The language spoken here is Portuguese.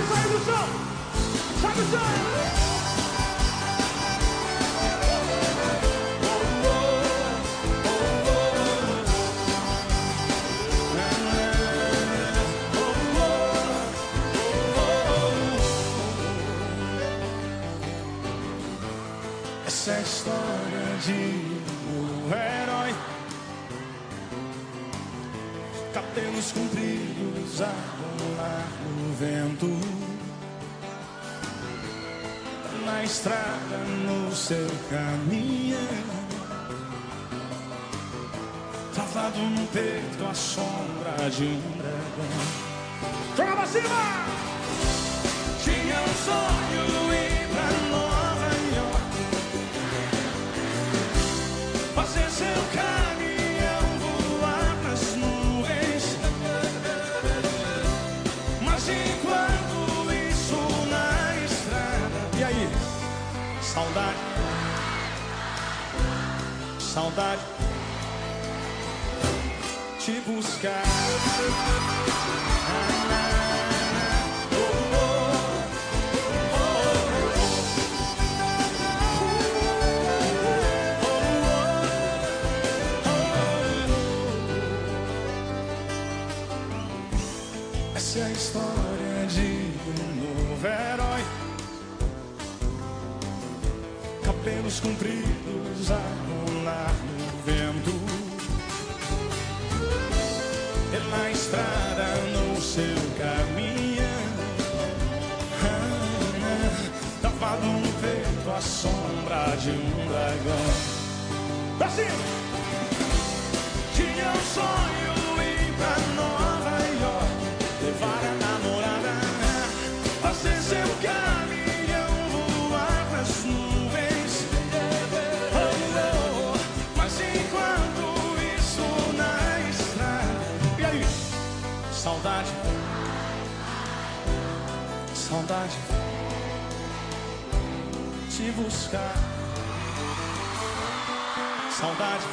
Pode sair do chão! Essa é história de um Cabelos compridos a rolar no vento. Na estrada, no seu caminho Travado no peito a sombra de um dragão. Joga pra cima! Tinha um sonho ir pra Nova York. Fazer seu caminhão Saudade. Saudade. Te buscar. Essa é a história de Cabelos compridos a rolar no vento. E na estrada, no seu caminho. Ah, Tapado no peito a sombra de um dragão. Pra cima! Saudade. Saudade. Te buscar. Saudade